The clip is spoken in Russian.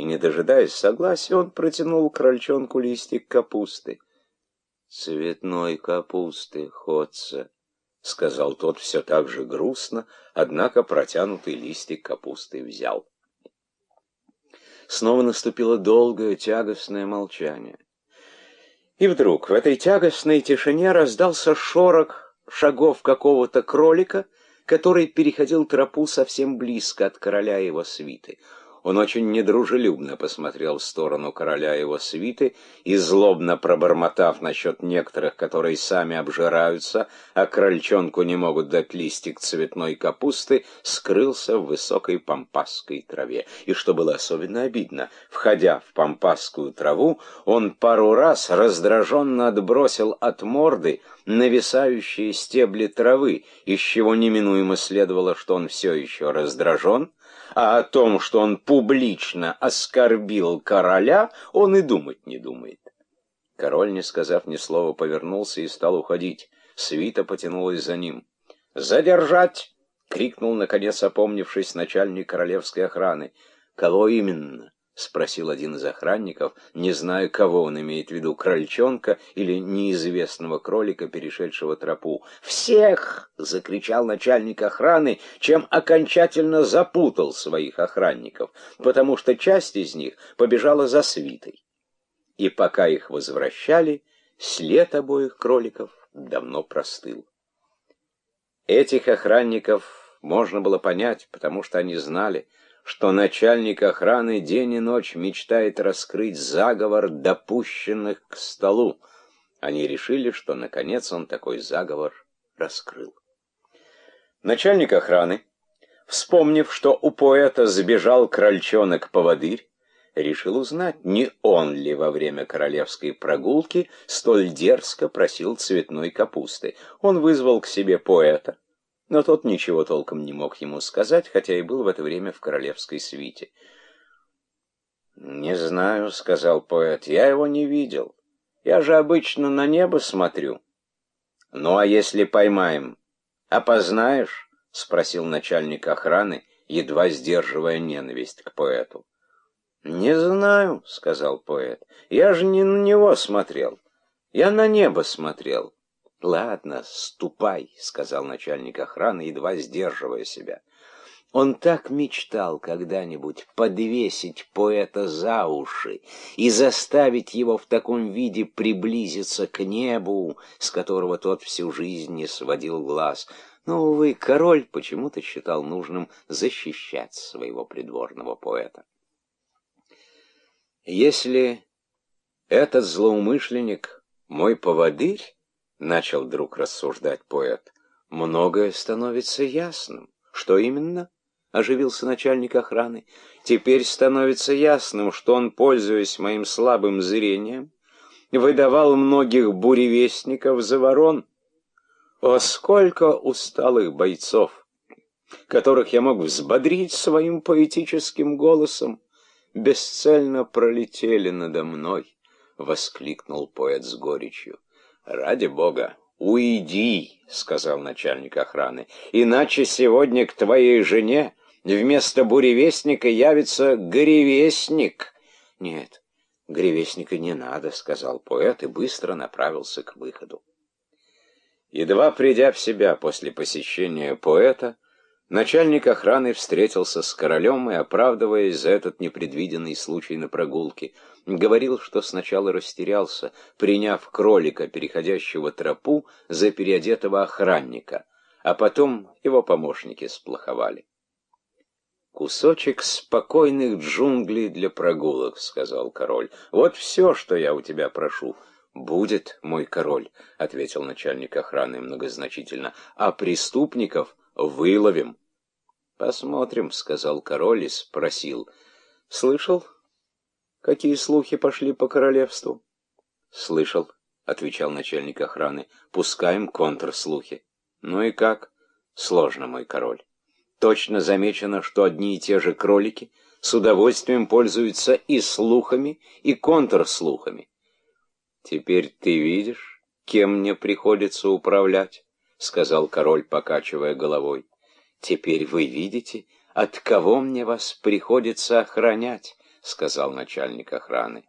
И, не дожидаясь согласия, он протянул крольчонку листик капусты. «Цветной капусты, ходца», — сказал тот все так же грустно, однако протянутый листик капусты взял. Снова наступило долгое тягостное молчание. И вдруг в этой тягостной тишине раздался шорох шагов какого-то кролика, который переходил тропу совсем близко от короля и его свиты. Он очень недружелюбно посмотрел в сторону короля его свиты и, злобно пробормотав насчет некоторых, которые сами обжираются, а крольчонку не могут дать листик цветной капусты, скрылся в высокой пампасской траве. И что было особенно обидно, входя в пампасскую траву, он пару раз раздраженно отбросил от морды нависающие стебли травы, из чего неминуемо следовало, что он все еще раздражен, а о том, что он публично оскорбил короля, он и думать не думает. Король, не сказав ни слова, повернулся и стал уходить. Свита потянулась за ним. «Задержать!» — крикнул, наконец опомнившись, начальник королевской охраны. «Кого именно?» — спросил один из охранников, не знаю, кого он имеет в виду, крольчонка или неизвестного кролика, перешедшего тропу. «Всех!» — закричал начальник охраны, чем окончательно запутал своих охранников, потому что часть из них побежала за свитой. И пока их возвращали, след обоих кроликов давно простыл. Этих охранников можно было понять, потому что они знали, что начальник охраны день и ночь мечтает раскрыть заговор допущенных к столу. Они решили, что наконец он такой заговор раскрыл. Начальник охраны, вспомнив, что у поэта сбежал крольчонок-поводырь, решил узнать, не он ли во время королевской прогулки столь дерзко просил цветной капусты. Он вызвал к себе поэта, но тот ничего толком не мог ему сказать, хотя и был в это время в королевской свите. «Не знаю», — сказал поэт, — «я его не видел. Я же обычно на небо смотрю». «Ну, а если поймаем, опознаешь?» — спросил начальник охраны, едва сдерживая ненависть к поэту. «Не знаю», — сказал поэт, — «я же не на него смотрел. Я на небо смотрел». «Ладно, ступай», — сказал начальник охраны, едва сдерживая себя. Он так мечтал когда-нибудь подвесить поэта за уши и заставить его в таком виде приблизиться к небу, с которого тот всю жизнь не сводил глаз. Но, увы, король почему-то считал нужным защищать своего придворного поэта. Если этот злоумышленник мой поводырь, начал вдруг рассуждать поэт, многое становится ясным. Что именно? Оживился начальник охраны. Теперь становится ясным, что он, пользуясь моим слабым зрением, выдавал многих буревестников за ворон. О, сколько усталых бойцов, которых я мог взбодрить своим поэтическим голосом, бесцельно пролетели надо мной, — воскликнул поэт с горечью. «Ради бога, уйди», — сказал начальник охраны, «иначе сегодня к твоей жене вместо буревестника явится горевестник». «Нет, гревестника не надо», — сказал поэт и быстро направился к выходу. Едва придя в себя после посещения поэта, начальник охраны встретился с королем и, оправдываясь за этот непредвиденный случай на прогулке, говорил, что сначала растерялся, приняв кролика, переходящего тропу, за переодетого охранника, а потом его помощники сплоховали. «Кусочек спокойных джунглей для прогулок», — сказал король. «Вот все, что я у тебя прошу». «Будет, мой король», — ответил начальник охраны многозначительно, — «а преступников выловим». «Посмотрим», — сказал король и спросил. «Слышал, Какие слухи пошли по королевству? Слышал, отвечал начальник охраны. Пускаем контрслухи. Ну и как? Сложно, мой король. Точно замечено, что одни и те же кролики с удовольствием пользуются и слухами, и контрслухами. Теперь ты видишь, кем мне приходится управлять, сказал король, покачивая головой. Теперь вы видите, от кого мне вас приходится охранять, сказал начальник охраны.